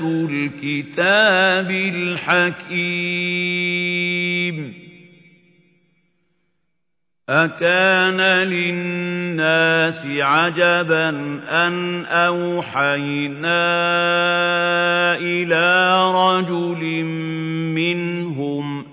الكتاب الحكيم أكان للناس عجبا أن أوحينا إلى رجل منهم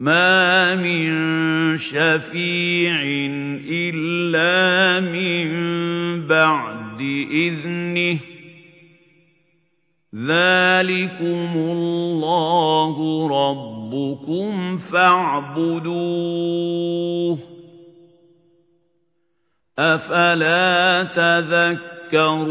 ما من شفيع إلا من بعد إذنه ذلكم الله ربكم فاعبدوه أفلا تذكرون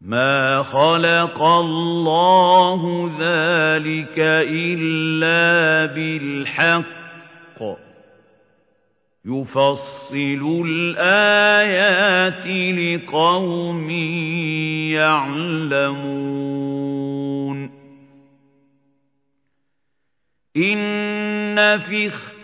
ما خلق الله ذلك إلا بالحق. يفصل الآيات لقوم يعلمون. إن في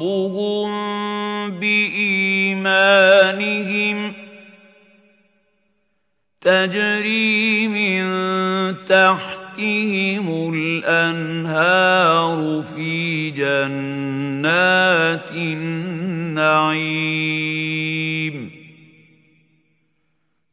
رَبُّهُم بِإِيمَانِهِمْ تَجْرِي مِن تَحْتِهِمُ الْأَنْهَارُ فِي جَنَّاتِ النَّعِيمِ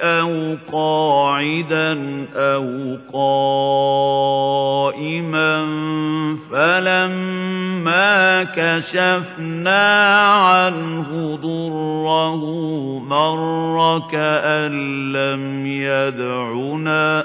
أو قاعدا أو قائما فلما كشفنا عنه ضره مر كأن لم يدعنا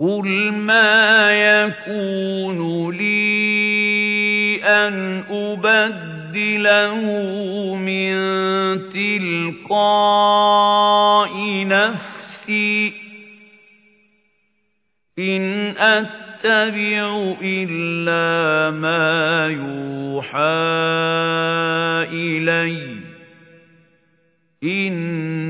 قُلْ مَا يَكُونُ لِي أَنْ أُبَدِّلَهُ مِن تِلْقَاءِ نَفْسِي ۖ إِنْ أَتَّبِعُ إِلَّا مَا يُوحَىٰ إِلَيَّ ۖ إِنِّي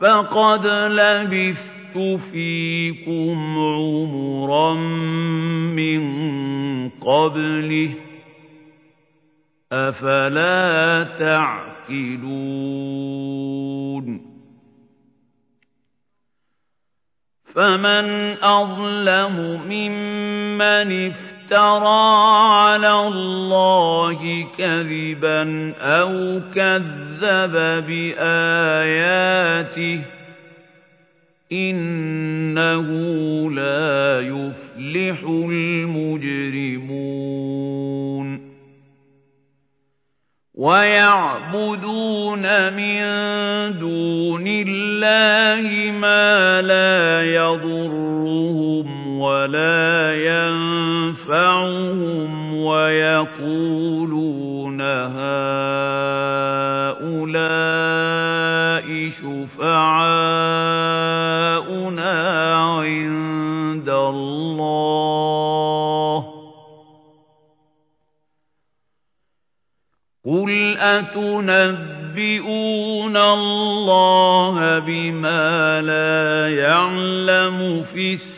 فقد لبثت فيكم عمرا من قبله أفلا تعقلون فمن أظلم ممن افترى على الله كذبا أو كذب بآياته إنه لا يفلح المجرمون ويعبدون من دون الله ما لا يضرهم ولا ينفعهم ويقولون هؤلاء شفعاؤنا عند الله قل أتنبئون الله بما لا يعلم في السماوات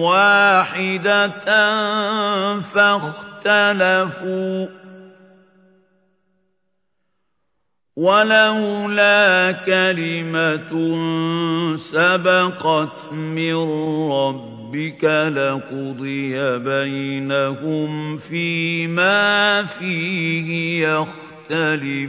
واحدة فاختلفوا ولولا كلمة سبقت من ربك لقضي بينهم فيما فيه يختلفون.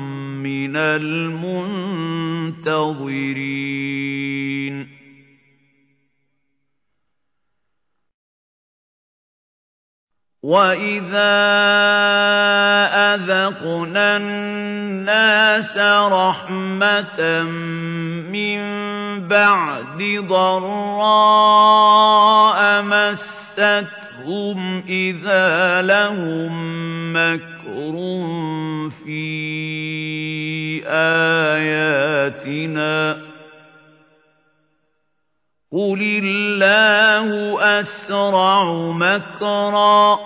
من المنتظرين. وَإِذَا أَذَقْنَا النَّاسَ رَحْمَةً مِّن بَعْدِ ضَرَّاءَ مَسَّتْهُمْ إِذَا لَهُم مَّكْرٌ فِي آيَاتِنَا ۚ قُلِ اللَّهُ أَسْرَعُ مَكْرًا ۚ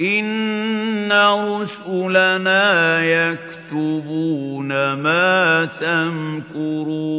إِنَّ رُسُلَنَا يَكْتُبُونَ مَا تَمْكُرُونَ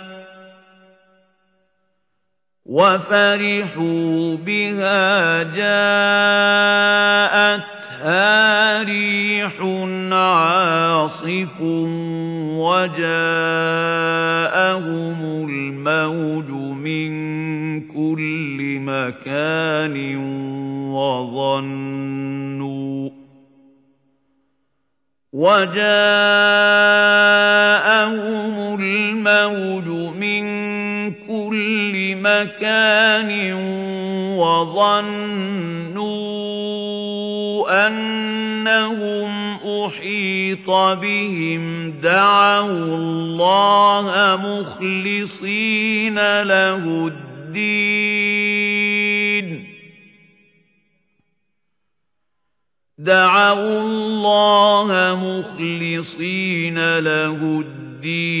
وَفَرِحُوا بِهَا جَاءَتْهَا رِيحٌ عَاصِفٌ وَجَاءَهُمُ الْمَوْجُ مِن كُلِّ مَكَانٍ وَظَنُّوا وَجَاءَهُمُ الْمَوْجُ مِن كُلِّ مَكَانٍ وَظَنُّوا أَنَّهُمْ أُحِيطَ بِهِمْ دَعَوُا اللَّهَ مُخْلِصِينَ لَهُ الدِّينَ. دعوا الله مخلصين له الدين.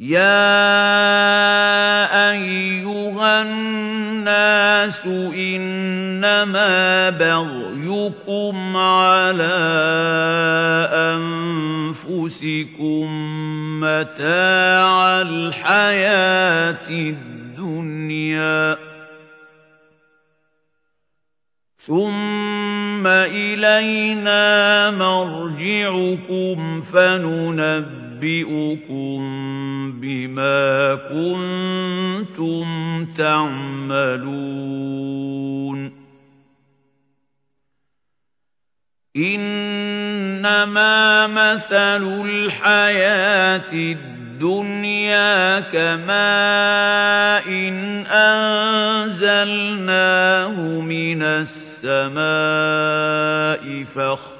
يا أيها الناس إنما بغيكم على أنفسكم متاع الحياة الدنيا ثم إلينا مرجعكم فننبئكم بما كنتم تعملون. إنما مثل الحياة الدنيا كماء أنزلناه من السماء فاختلط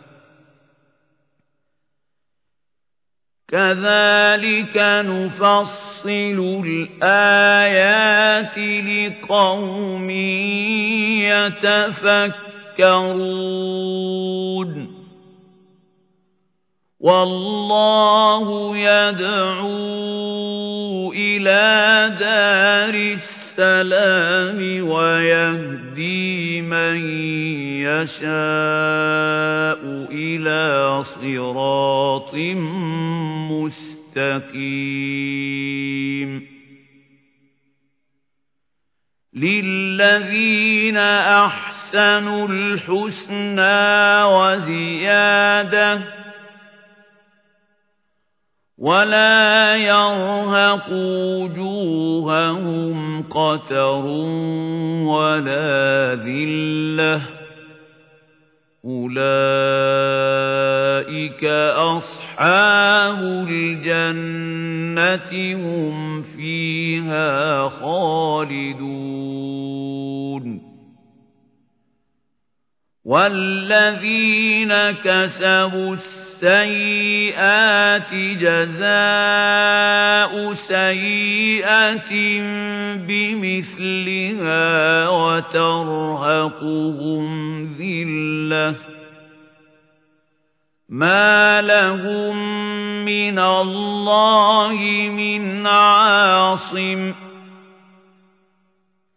كذلك نفصل الآيات لقوم يتفكرون. والله يدعو إلى دار السلام. ويهدي من يشاء إلى صراط مستقيم. للذين أحسنوا الحسنى وزيادة ولا يرهق وجوههم قتر ولا ذلة أولئك أصحاب الجنة هم فيها خالدون والذين كسبوا السيئات جزاء سيئة بمثلها وترهقهم ذلة ما لهم من الله من عاصم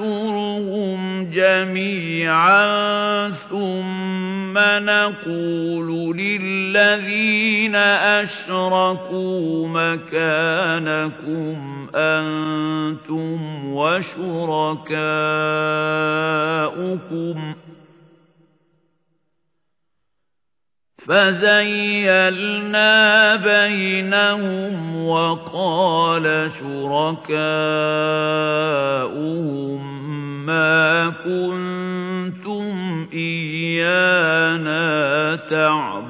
ونحشرهم جميعا ثم نقول للذين أشركوا مكانكم أنتم وشركاؤكم فزيلنا بينهم وقال شركاؤهم ما كنتم إيانا تعبدون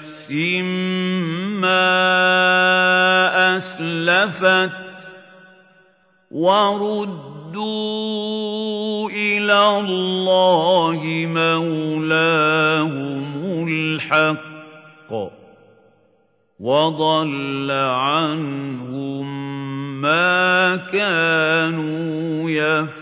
ما أسلفت وردوا إلى الله مولاهم الحق وضل عنهم ما كانوا يفترون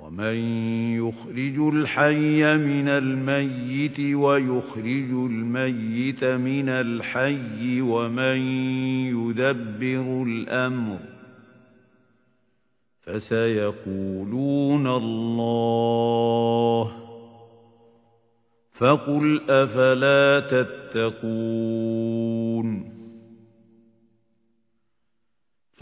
ومن يخرج الحي من الميت ويخرج الميت من الحي ومن يدبر الأمر فسيقولون الله فقل أفلا تتقون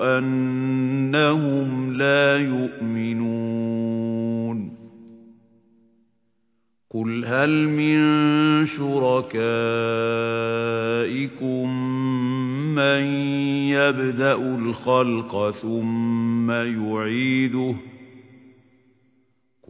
أنهم لا يؤمنون قل هل من شركائكم من يبدأ الخلق ثم يعيده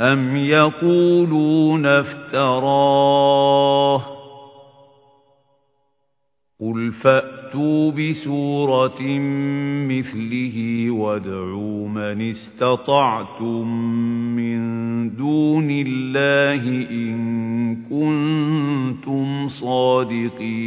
أم يقولون افتراه قل فأتوا بسورة مثله وادعوا من استطعتم من دون الله إن كنتم صادقين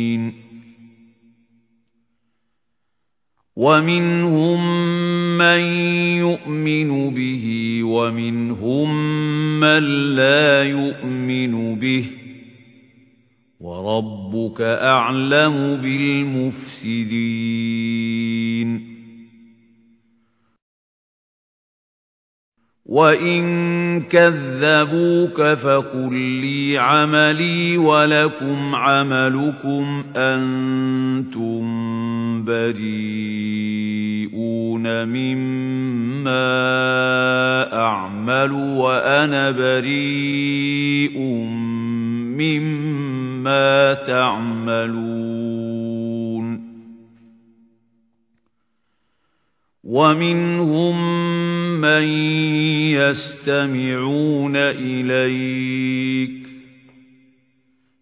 ومنهم من يؤمن به ومنهم من لا يؤمن به وربك أعلم بالمفسدين. وإن كذبوك فقل لي عملي ولكم عملكم أنتم بريئون مما أعمل وأنا بريء مما تعملون. ومنهم من يستمعون إليك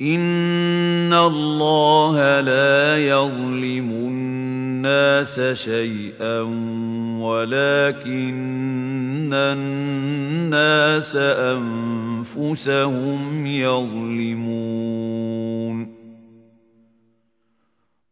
إن الله لا يظلم الناس شيئا ولكن الناس أنفسهم يظلمون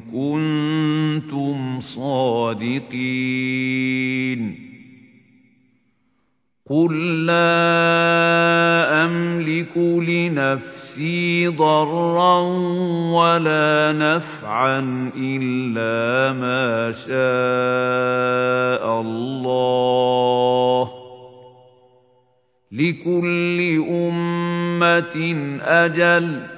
كنتم صادقين قل لا أملك لنفسي ضرا ولا نفعا إلا ما شاء الله لكل أمة أجل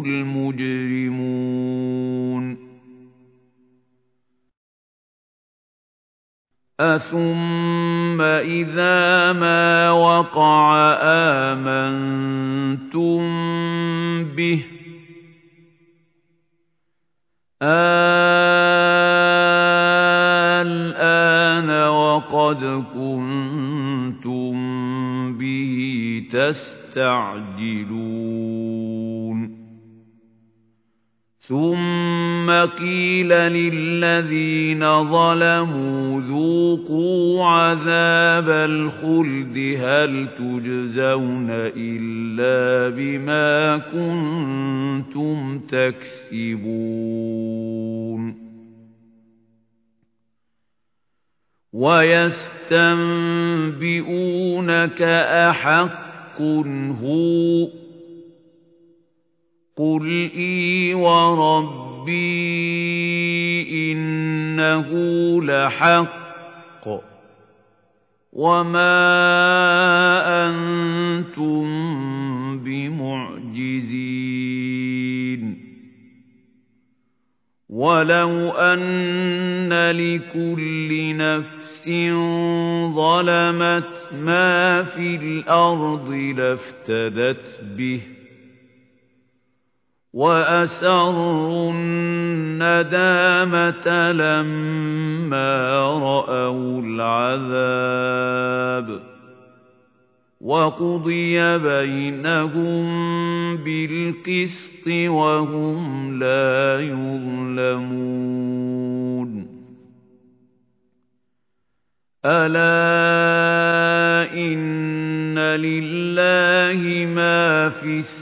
المجرمون. أَثُمَّ إِذَا مَا وَقَعَ آمَنتُم بِهِ. الْآنَ وَقَدْ كُنتُم بِهِ تَسْتَعْجِلُونَ. ثُمَّ قِيلَ لِلَّذِينَ ظَلَمُوا ذُوقُوا عَذَابَ الْخُلْدِ هَلْ تُجْزَوْنَ إِلَّا بِمَا كُنتُمْ تَكْسِبُونَ وَيَسْتَنبِئُونَكَ أَحَقٌّ هُوَ قُلْ إِي وَرَبِّي إِنَّهُ لَحَقٌّ وَمَا أَنتُم بِمُعْجِزِينَ وَلَوْ أَنَّ لِكُلِّ نَفْسٍ ظَلَمَتْ مَا فِي الْأَرْضِ لَافْتَدَتْ بِهِ وَأَسَرُّوا النَّدَامَةَ لَمَّا رَأَوُا الْعَذَابَ وَقُضِيَ بَيْنَهُم بِالْقِسْطِ وَهُمْ لَا يُظْلَمُونَ. أَلَا إِنَّ لِلَّهِ مَا فِي السَّمَاوَاتِ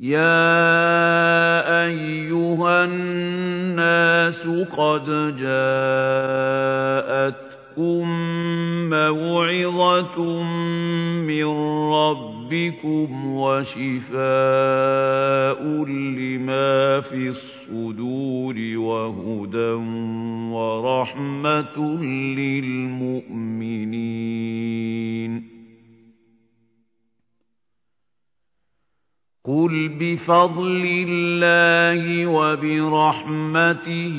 يَا أَيُّهَا النَّاسُ قَدْ جَاءَتْكُم مَّوْعِظَةٌ مِّن رَّبِّكُمْ وَشِفَاءٌ لِّمَا فِي الصُّدُورِ وَهُدًى وَرَحْمَةٌ لِّلْمُؤْمِنِينَ قُلْ بِفَضْلِ اللَّهِ وَبِرَحْمَتِهِ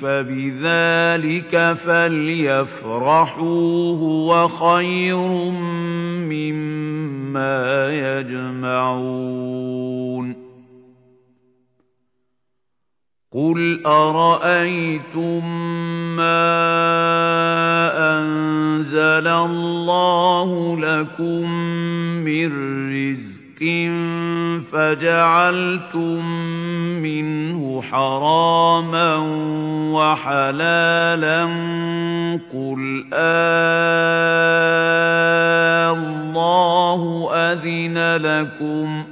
فَبِذَلِكَ فَلْيَفْرَحُوا هُوَ خَيْرٌ مِّمَّا يَجْمَعُونَ قُلْ أَرَأَيْتُم مَّا أَنزَلَ اللَّهُ لَكُم مِّن رِّزْقٍ فَجَعَلْتُم مِّنْهُ حَرَامًا وَحَلَالًا قُلْ آللَّهُ أَذِنَ لَكُمْ ۖ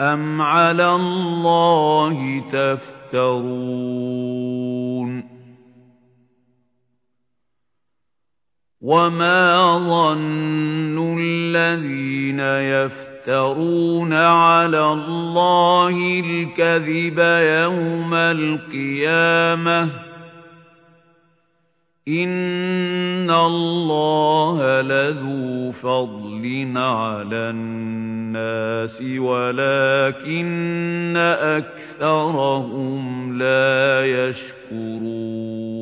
أَمْ عَلَى اللَّهِ تَفْتَرُونَ وَمَا ظَنُّ الَّذِينَ يَفْتَرُونَ عَلَى اللَّهِ الْكَذِبَ يَوْمَ الْقِيَامَةِ ۗ. إِنَّ اللَّهَ لَذُو فَضْلٍ عَلَى النَّاسِ وَلَكِنَّ أَكْثَرَهُمْ لَا يَشْكُرُونَ.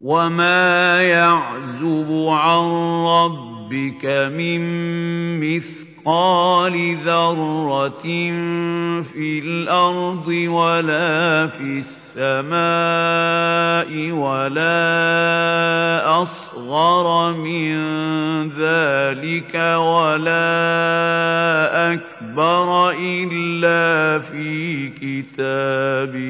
وما يعزب عن ربك من مثقال ذرة في الأرض ولا في السماء ولا أصغر من ذلك ولا أكبر إلا في كتاب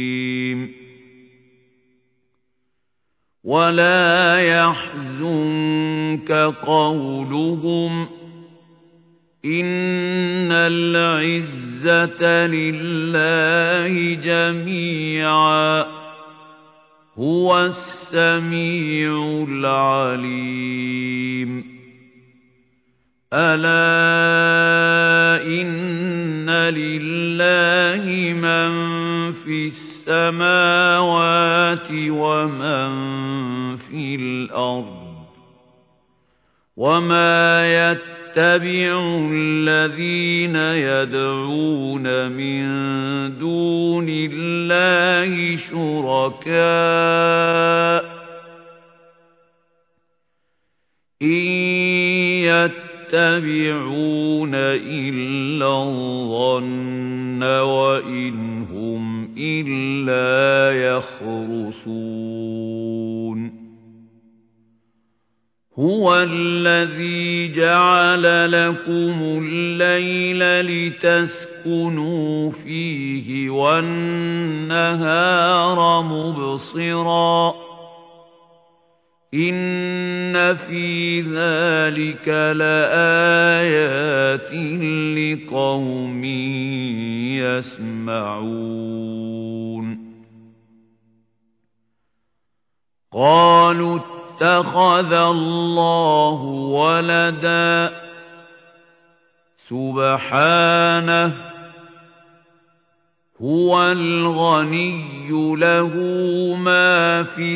ولا يحزنك قولهم إن العزة لله جميعا هو السميع العليم ألا إن لله من في السماء السماوات ومن في الأرض وما يتبع الذين يدعون من دون الله شركاء إن يتبعون إلا الظن وإن إلا يخرصون. هو الذي جعل لكم الليل لتسكنوا فيه والنهار مبصرا. إن في ذلك لآيات لقوم يسمعون قالوا اتخذ الله ولدا سبحانه هو الغني له ما في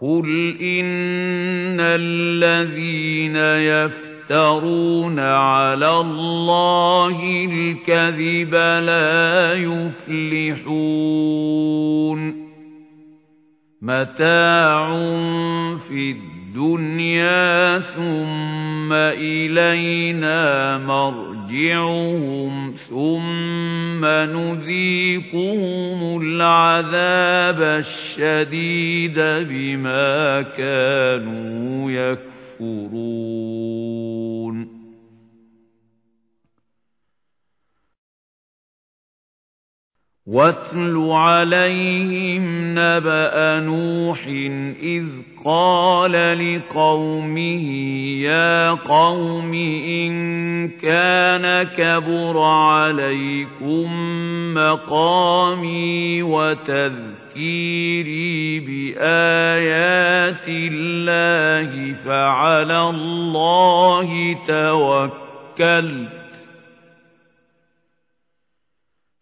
قل إن الذين يفترون على الله الكذب لا يفلحون متاع في الدنيا ثم إلينا مرجعهم ثم نذيقهم العذاب الشديد بما كانوا يكفرون. واتل عليهم نبأ نوح إذ قال لقومه يا قوم إن كان كبر عليكم مقامي وتذكيري بآيات الله فعلى الله توكلت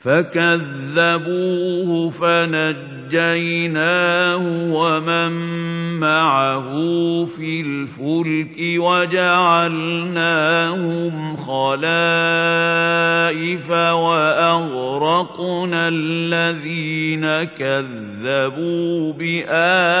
فكذبوه فنجيناه ومن معه في الفلك وجعلناهم خلائف وأغرقنا الذين كذبوا بآياتنا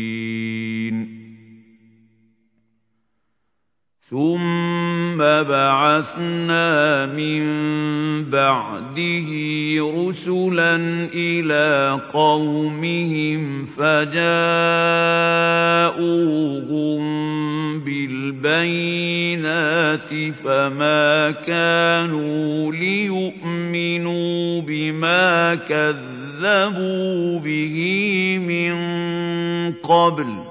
ثم بعثنا من بعده رسلا إلى قومهم فجاءوهم بالبينات فما كانوا ليؤمنوا بما كذبوا به من قبل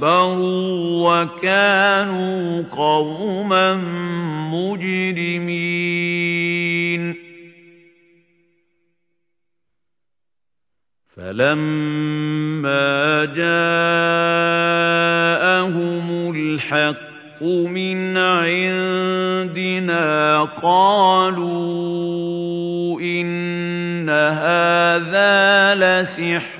اسْتَكْبَرُوا وَكَانُوا قَوْمًا مُجْرِمِينَ. فَلَمَّا جَاءَهُمُ الْحَقُّ مِنْ عِندِنَا قَالُوا إِنَّ هَذَا لَسِحْرٌ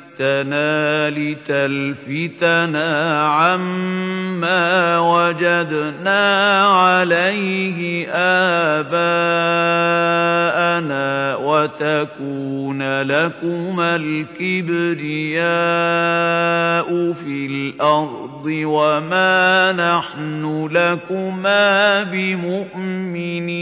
أجئتنا لتلفتنا عما وجدنا عليه آباءنا وتكون لكما الكبرياء في الأرض وما نحن لكما بمؤمنين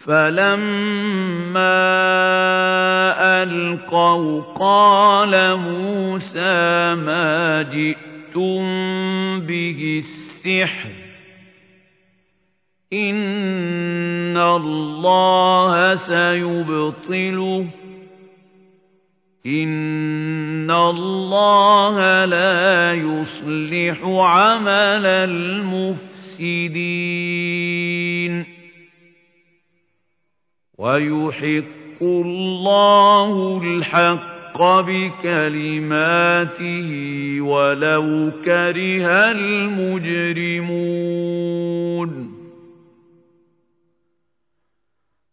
فَلَمَّا أَلْقَوْا قَالَ مُوسَىٰ مَا جِئْتُم بِهِ السِّحْرُ ۖ إِنَّ اللَّهَ سَيُبْطِلُهُ ۖ إِنَّ اللَّهَ لَا يُصْلِحُ عَمَلَ الْمُفْسِدِينَ وَيُحِقُّ اللَّهُ الْحَقَّ بِكَلِمَاتِهِ وَلَوْ كَرِهَ الْمُجْرِمُونَ.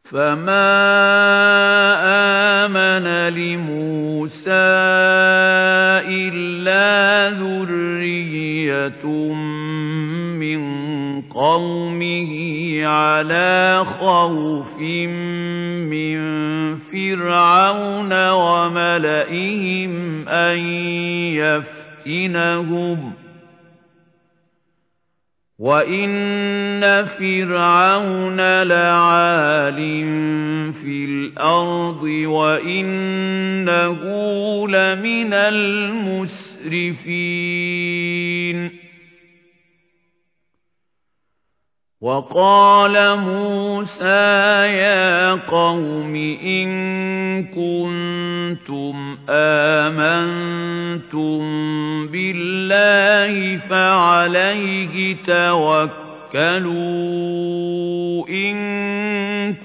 فَمَا آمَنَ لِمُوسَىٰ إِلَّا ذُرِّيَّةٌ مِّن قَوْمِهِ عَلَىٰ خَوْفٍ مِّن فِرْعَوْنَ وَمَلَئِهِمْ أَن يَفْتِنَهُمْ ۚ. وَإِنَّ فِرْعَوْنَ لَعَالٍ فِي الْأَرْضِ وَإِنَّهُ لَمِنَ الْمُسْرِفِينَ. وَقَالَ مُوسَىٰ يَا قَوْمِ إِن كُنتُمْ آمَنتُم بِاللَّهِ فَعَلَيْهِ تَوَكَّلُوا إِن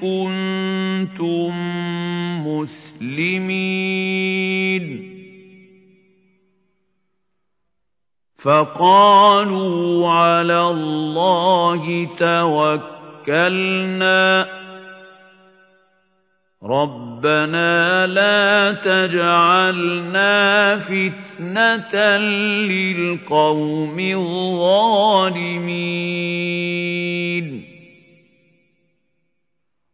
كُنتُم مُّسْلِمِينَ. فَقَالُوا عَلَى اللَّهِ تَوَكَّلْنَا. رَبَّنَا لَا تَجْعَلْنَا فِتْنَةً لِّلْقَوْمِ الظَّالِمِينَ.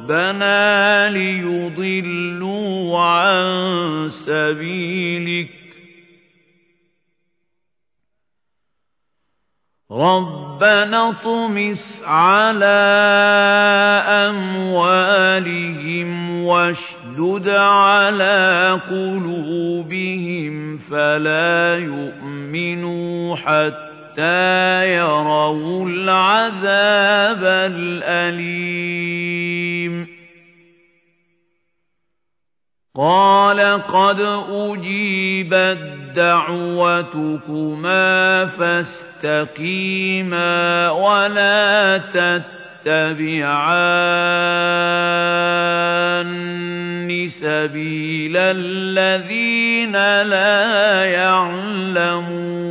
رَبَّنَا لِيُضِلُّوا عَن سَبِيلِكَ. رَبَّنَا اطْمِسْ عَلَىٰ أَمْوَالِهِمْ وَاشْدُدْ عَلَىٰ قُلُوبِهِمْ فَلَا يُؤْمِنُوا حَتَّىٰ يَرَوُا الْعَذَابَ الْأَلِيمَ قَالَ قَدْ أُجِيبَتْ دَعْوَتُكُمَا فَاسْتَقِيمَا وَلَا تَتَّبِعَانِّ سَبِيلَ الَّذِينَ لَا يَعْلَمُونَ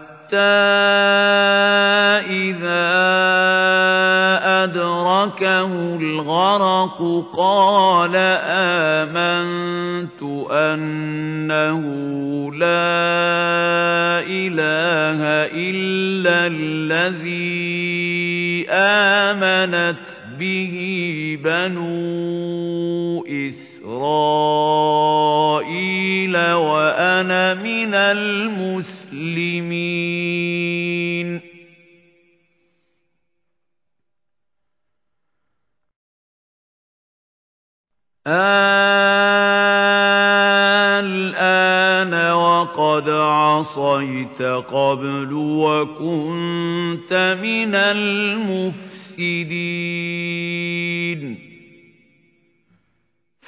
إِذَا أَدْرَكَهُ الْغَرَقُ قَالَ آمَنتُ أَنَّهُ لَا إِلَٰهَ إِلَّا الذي آمنت به بنو إسرائيل وأنا من المسلمين. الآن وقد عصيت قبل وكنت من المفسدين.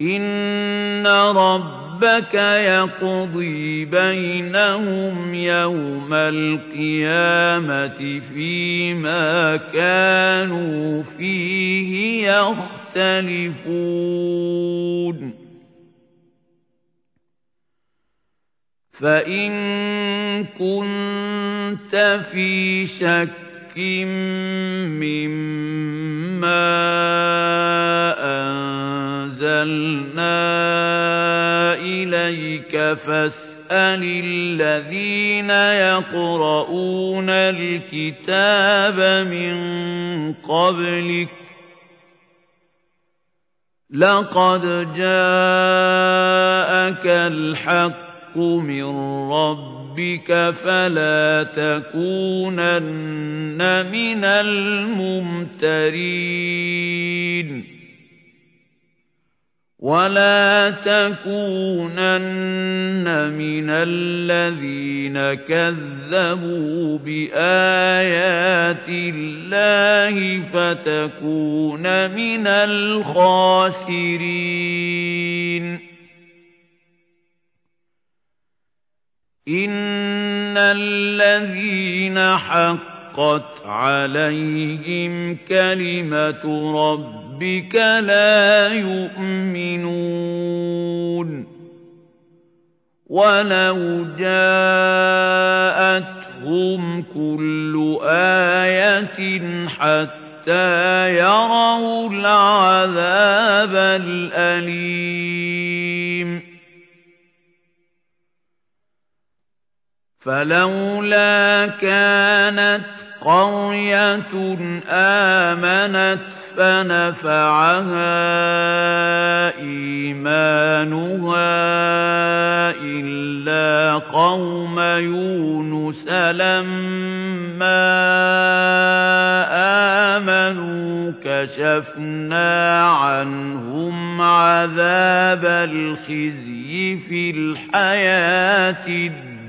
إِنَّ رَبَّكَ يَقْضِي بَيْنَهُمْ يَوْمَ الْقِيَامَةِ فِيمَا كَانُوا فِيهِ يَخْتَلِفُونَ فَإِن كُنتَ فِي شَكٍّ مِّمَّا أَنزَلْنَا إِلَيْكَ فَاسْأَلِ الَّذِينَ يَقْرَؤُونَ الْكِتَابَ مِن قَبْلِكَ لَقَدْ جَاءَكَ الْحَقُّ مِن رَّبِّكَ فَلَا تَكُونَنَّ مِنَ الْمُمْتَرِينَ. وَلَا تَكُونَنَّ مِنَ الَّذِينَ كَذَّبُوا بِآيَاتِ اللَّهِ فَتَكُونَ مِنَ الْخَاسِرِينَ. إِنَّ الَّذِينَ حَقَّتْ عَلَيْهِمْ كَلِمَةُ رَبِّكَ لَا يُؤْمِنُونَ وَلَوْ جَاءَتْهُمْ كُلُّ آيَةٍ حَتَّىٰ يَرَوُا الْعَذَابَ الْأَلِيمَ فَلَوْلَا كَانَتْ قَرْيَةٌ آمَنَتْ فَنَفَعَهَا إِيمَانُهَا إِلَّا قَوْمَ يُونُسَ لَمَّا آمَنُوا كَشَفْنَا عَنْهُمْ عَذَابَ الْخِزْيِ فِي الْحَيَاةِ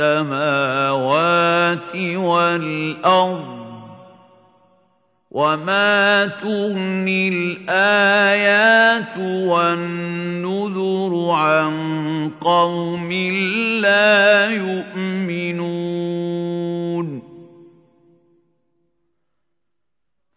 السَّمَاوَاتِ وَالْأَرْضِ وَمَا تُغْنِي الْآيَاتُ وَالنُّذُرُ عَن قَوْمٍ لَّا يُؤْمِنُونَ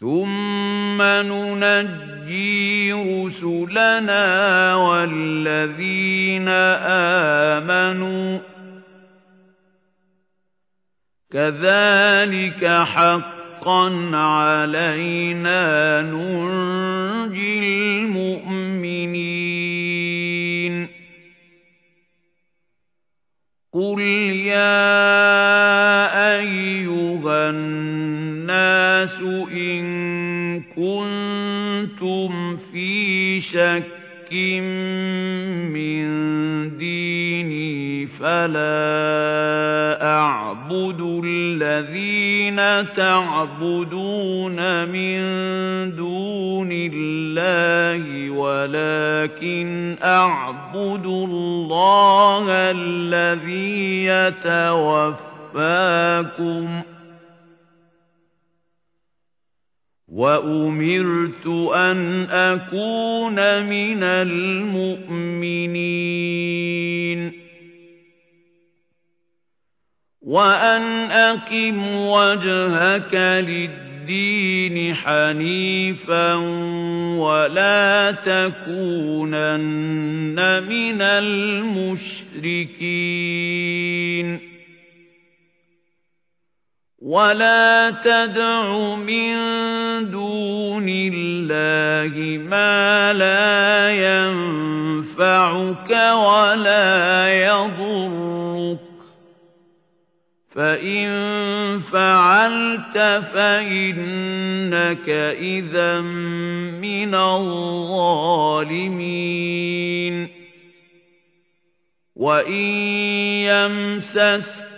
ثُمَّ نُنَجِّي رُسُلَنَا وَالَّذِينَ آمَنُوا ۚ كَذَٰلِكَ حَقًّا عَلَيْنَا نُنجِي الْمُؤْمِنِينَ قُلْ يَا أَيُّهَا النَّاسُ إِن كُنتُمْ فِي شَكٍّ مِّن دِينِي فَلَا أَعْبُدُ الَّذِينَ تَعْبُدُونَ مِن دُونِ اللَّهِ وَلَٰكِنْ أَعْبُدُ اللَّهَ الَّذِي يَتَوَفَّاكُمْ ۖ وَأُمِرْتُ أَنْ أَكُونَ مِنَ الْمُؤْمِنِينَ. وَأَنْ أَقِمْ وَجْهَكَ لِلدِّينِ حَنِيفًا وَلَا تَكُونَنَّ مِنَ الْمُشْرِكِينَ. وَلَا تَدْعُ مِن دُونِ اللَّهِ مَا لَا يَنفَعُكَ وَلَا يَضُرُّكَ ۖ فَإِن فَعَلْتَ فَإِنَّكَ إِذًا مِّنَ الظَّالِمِينَ وَإِن يَمْسَسْكَ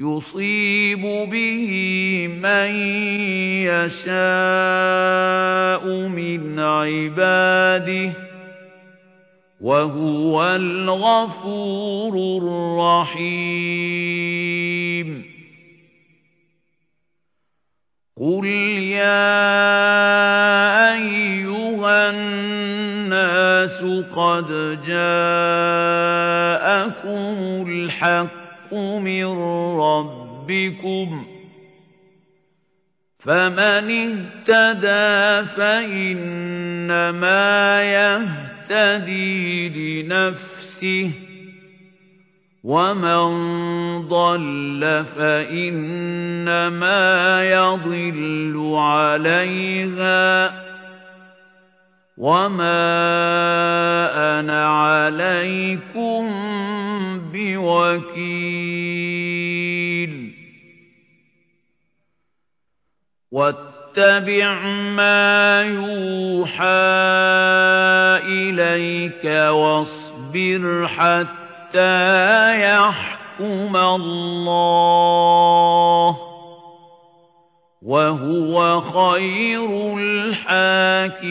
يُصِيبُ بِهِ مَن يَشَاءُ مِنْ عِبَادِهِ ۚ وَهُوَ الْغَفُورُ الرَّحِيمُ قُلْ يَا أَيُّهَا النَّاسُ قَدْ جَاءَكُمُ الْحَقُّ مِن رَّبِّكُمْ ۖ فَمَنِ اهْتَدَىٰ فَإِنَّمَا يَهْتَدِي لِنَفْسِهِ ۖ وَمَن ضَلَّ فَإِنَّمَا يَضِلُّ عَلَيْهَا ۖ وَمَا أَنَا عَلَيْكُم بِوَكِيلٍ وَاتَّبِعْ مَا يُوحَىٰ إِلَيْكَ وَاصْبِرْ حَتَّىٰ يَحْكُمَ اللَّهُ ۚ وهو خير الحاكمين.